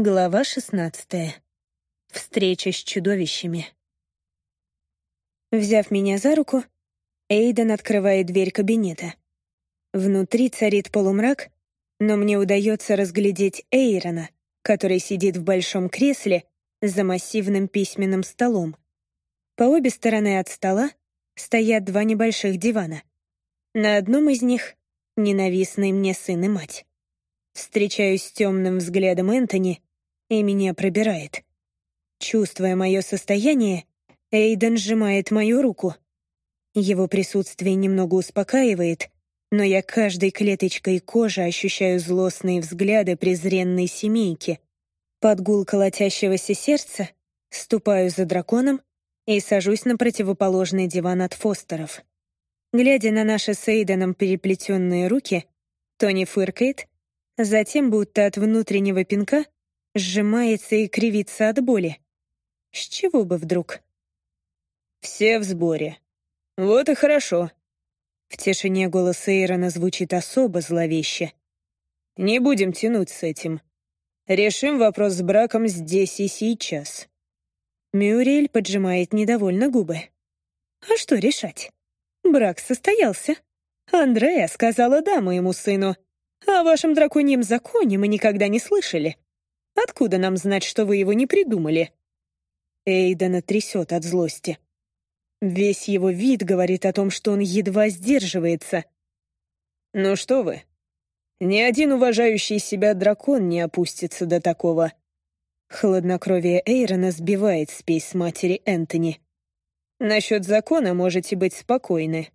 Глава 16. Встреча с чудовищами. Взяв меня за руку, Эйден открывает дверь кабинета. Внутри царит полумрак, но мне удается разглядеть Эйрона, который сидит в большом кресле за массивным письменным столом. По обе стороны от стола стоят два небольших дивана. На одном из них — ненавистный мне сын и мать. Встречаюсь с темным взглядом Энтони — и меня пробирает. Чувствуя мое состояние, Эйден сжимает мою руку. Его присутствие немного успокаивает, но я каждой клеточкой кожи ощущаю злостные взгляды презренной семейки. Под гул колотящегося сердца ступаю за драконом и сажусь на противоположный диван от Фостеров. Глядя на наши с Эйденом переплетенные руки, Тони фыркает, затем, будто от внутреннего пинка, сжимается и кривится от боли. С чего бы вдруг? «Все в сборе. Вот и хорошо». В тишине голос Эйрона звучит особо зловеще. «Не будем тянуть с этим. Решим вопрос с браком здесь и сейчас». Мюрриэль поджимает недовольно губы. «А что решать? Брак состоялся. Андрея сказала «да» моему сыну. О вашем драконьем законе мы никогда не слышали. Откуда нам знать, что вы его не придумали?» Эйдена трясет от злости. Весь его вид говорит о том, что он едва сдерживается. «Ну что вы, ни один уважающий себя дракон не опустится до такого». Хладнокровие Эйрона сбивает спесь матери Энтони. «Насчет закона можете быть спокойны».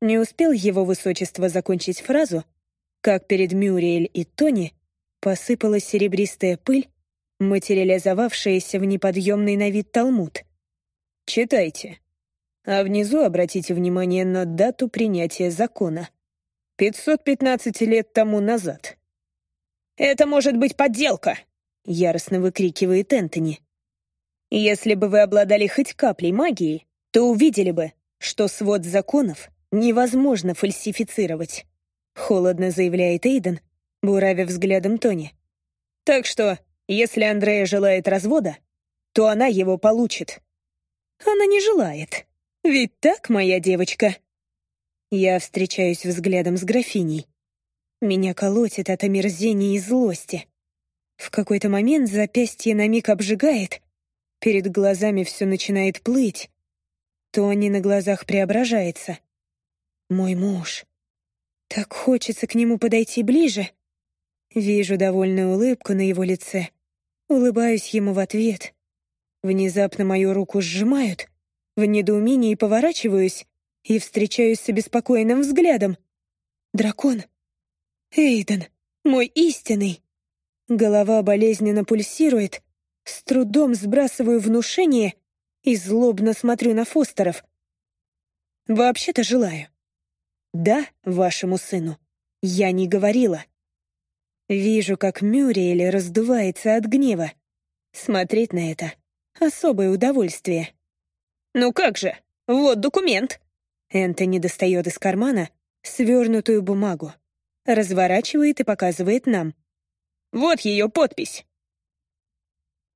Не успел его высочество закончить фразу, как перед Мюриэль и Тони посыпалась серебристая пыль, материализовавшаяся в неподъемный на вид талмуд. «Читайте. А внизу обратите внимание на дату принятия закона. 515 лет тому назад». «Это может быть подделка!» — яростно выкрикивает Энтони. «Если бы вы обладали хоть каплей магии, то увидели бы, что свод законов невозможно фальсифицировать», — холодно заявляет Эйден, буравя взглядом Тони. «Так что, если Андрея желает развода, то она его получит». «Она не желает. Ведь так, моя девочка?» Я встречаюсь взглядом с графиней. Меня колотит от омерзения и злости. В какой-то момент запястье на миг обжигает, перед глазами все начинает плыть. Тони на глазах преображается. Мой муж. Так хочется к нему подойти ближе. Вижу довольную улыбку на его лице. Улыбаюсь ему в ответ. Внезапно мою руку сжимают. В недоумении поворачиваюсь и встречаюсь с обеспокоенным взглядом. Дракон. Эйден, мой истинный. Голова болезненно пульсирует. С трудом сбрасываю внушение и злобно смотрю на Фостеров. Вообще-то желаю. Да, вашему сыну. Я не говорила. Вижу, как Мюриэль раздувается от гнева. Смотреть на это — особое удовольствие. «Ну как же? Вот документ!» Энтони достает из кармана свернутую бумагу, разворачивает и показывает нам. «Вот ее подпись!»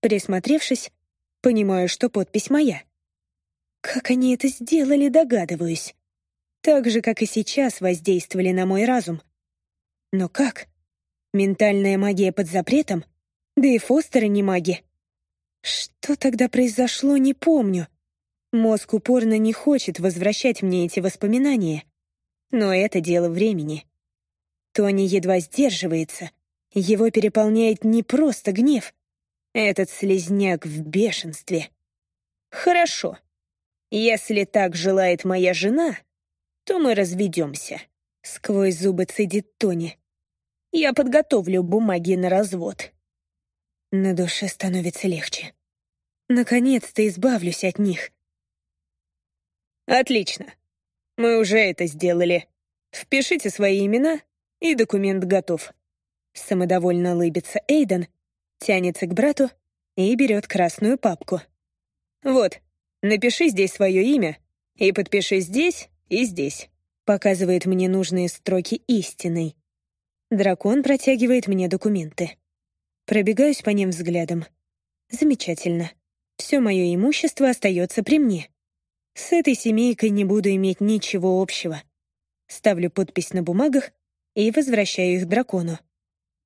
Присмотревшись, понимаю, что подпись моя. Как они это сделали, догадываюсь. Так же, как и сейчас воздействовали на мой разум. Но как? Ментальная магия под запретом? Да и Фостеры не маги. Что тогда произошло, не помню. Мозг упорно не хочет возвращать мне эти воспоминания. Но это дело времени. Тони едва сдерживается. Его переполняет не просто гнев. Этот слезняк в бешенстве. Хорошо. Если так желает моя жена, то мы разведемся. Сквозь зубы цедит Тони. Я подготовлю бумаги на развод. На душе становится легче. Наконец-то избавлюсь от них. Отлично. Мы уже это сделали. Впишите свои имена, и документ готов. Самодовольно улыбится Эйден, тянется к брату и берет красную папку. Вот, напиши здесь свое имя и подпиши здесь и здесь. Показывает мне нужные строки истиной. Дракон протягивает мне документы. Пробегаюсь по ним взглядом. Замечательно. Все мое имущество остается при мне. С этой семейкой не буду иметь ничего общего. Ставлю подпись на бумагах и возвращаю их дракону.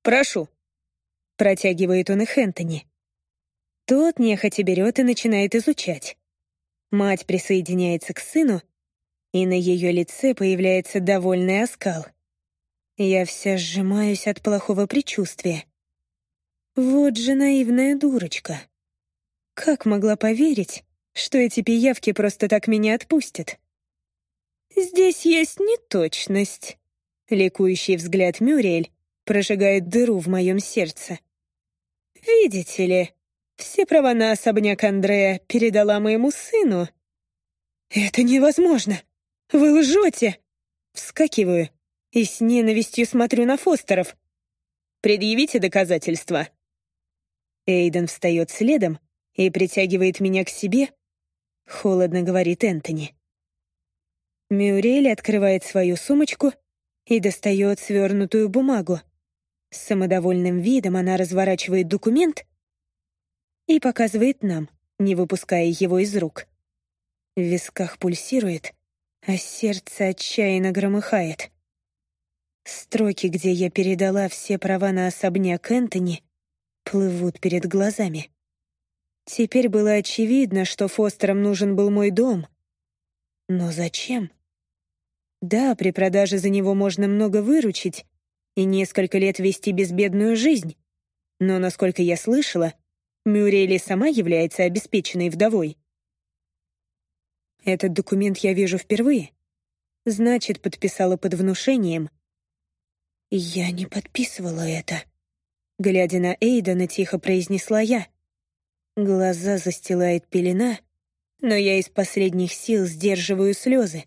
«Прошу». Протягивает он их Энтони. Тот нехотя берет и начинает изучать. Мать присоединяется к сыну, и на ее лице появляется довольный оскал. Я вся сжимаюсь от плохого предчувствия. Вот же наивная дурочка. Как могла поверить, что эти пиявки просто так меня отпустят? Здесь есть неточность. Ликующий взгляд Мюрель прожигает дыру в моем сердце. Видите ли, все права на особняк Андрея передала моему сыну. Это невозможно. Вы лжете. Вскакиваю и с ненавистью смотрю на Фостеров. Предъявите доказательства. Эйден встает следом и притягивает меня к себе. Холодно говорит Энтони. Мюрель открывает свою сумочку и достает свернутую бумагу. С самодовольным видом она разворачивает документ и показывает нам, не выпуская его из рук. В висках пульсирует, а сердце отчаянно громыхает. Строки, где я передала все права на особняк Энтони, плывут перед глазами. Теперь было очевидно, что Фостерам нужен был мой дом. Но зачем? Да, при продаже за него можно много выручить и несколько лет вести безбедную жизнь. Но, насколько я слышала, Мюррейли сама является обеспеченной вдовой. Этот документ я вижу впервые. Значит, подписала под внушением. Я не подписывала это. Глядя на Эйдана, тихо произнесла я. Глаза застилает пелена, но я из последних сил сдерживаю слезы.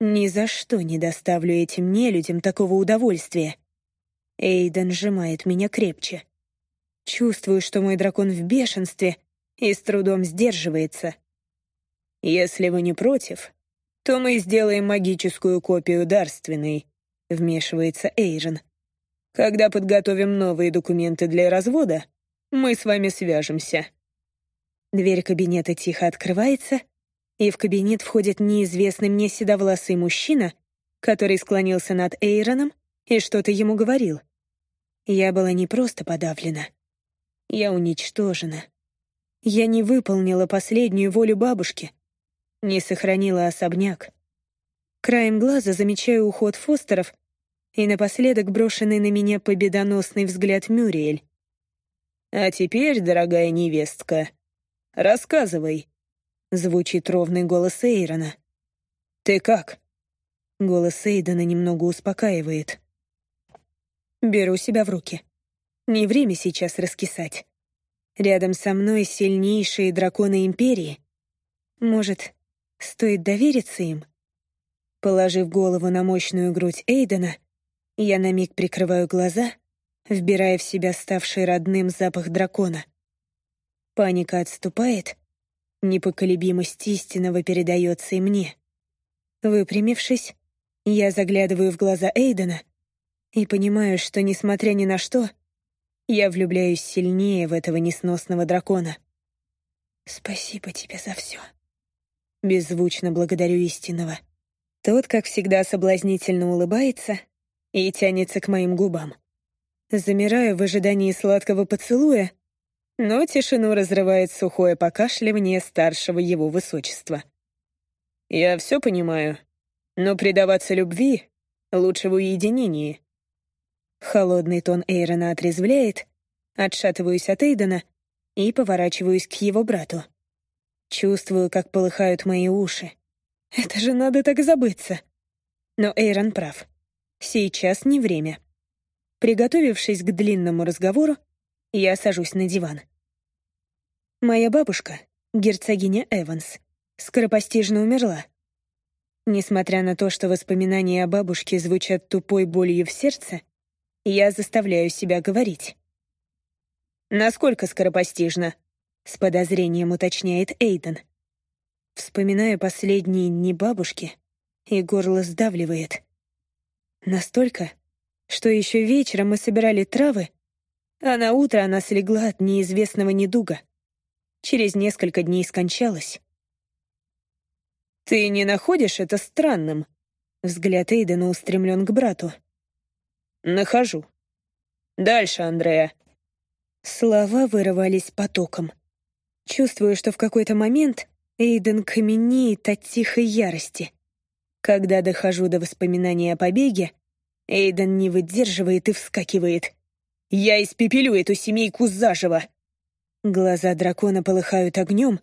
Ни за что не доставлю этим нелюдям такого удовольствия. Эйден сжимает меня крепче. Чувствую, что мой дракон в бешенстве и с трудом сдерживается. «Если вы не против, то мы сделаем магическую копию дарственной», — вмешивается Эйжен. «Когда подготовим новые документы для развода, мы с вами свяжемся». Дверь кабинета тихо открывается, и в кабинет входит неизвестный мне седовласый мужчина, который склонился над Эйроном и что-то ему говорил. Я была не просто подавлена. Я уничтожена. Я не выполнила последнюю волю бабушки, не сохранила особняк. Краем глаза замечаю уход Фостеров и напоследок брошенный на меня победоносный взгляд Мюриэль. «А теперь, дорогая невестка, рассказывай», — звучит ровный голос Эйрона. «Ты как?» Голос Эйдена немного успокаивает. Беру себя в руки. Не время сейчас раскисать. Рядом со мной сильнейшие драконы Империи. Может, стоит довериться им? Положив голову на мощную грудь Эйдена, я на миг прикрываю глаза, вбирая в себя ставший родным запах дракона. Паника отступает, непоколебимость истинного передается и мне. Выпрямившись, я заглядываю в глаза Эйдена и понимаю, что, несмотря ни на что, я влюбляюсь сильнее в этого несносного дракона. «Спасибо тебе за все». Беззвучно благодарю истинного. Тот, как всегда, соблазнительно улыбается и тянется к моим губам. Замираю в ожидании сладкого поцелуя, но тишину разрывает сухое покашливание старшего его высочества. «Я все понимаю, но предаваться любви лучше в уединении», Холодный тон Эйрона отрезвляет, отшатываюсь от Эйдена и поворачиваюсь к его брату. Чувствую, как полыхают мои уши. Это же надо так забыться. Но Эйрон прав. Сейчас не время. Приготовившись к длинному разговору, я сажусь на диван. Моя бабушка, герцогиня Эванс, скоропостижно умерла. Несмотря на то, что воспоминания о бабушке звучат тупой болью в сердце, я заставляю себя говорить. «Насколько скоропостижно?» — с подозрением уточняет Эйден. Вспоминаю последние дни бабушки, и горло сдавливает. Настолько, что еще вечером мы собирали травы, а на утро она слегла от неизвестного недуга. Через несколько дней скончалась. «Ты не находишь это странным?» Взгляд Эйдена устремлен к брату. «Нахожу. Дальше, Андрея». Слова вырывались потоком. Чувствую, что в какой-то момент Эйден каменеет от тихой ярости. Когда дохожу до воспоминаний о побеге, Эйден не выдерживает и вскакивает. «Я испепелю эту семейку заживо!» Глаза дракона полыхают огнем,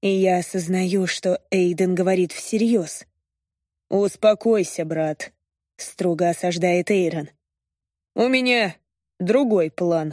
и я осознаю, что Эйден говорит всерьез. «Успокойся, брат», — строго осаждает Эйрон. «У меня другой план».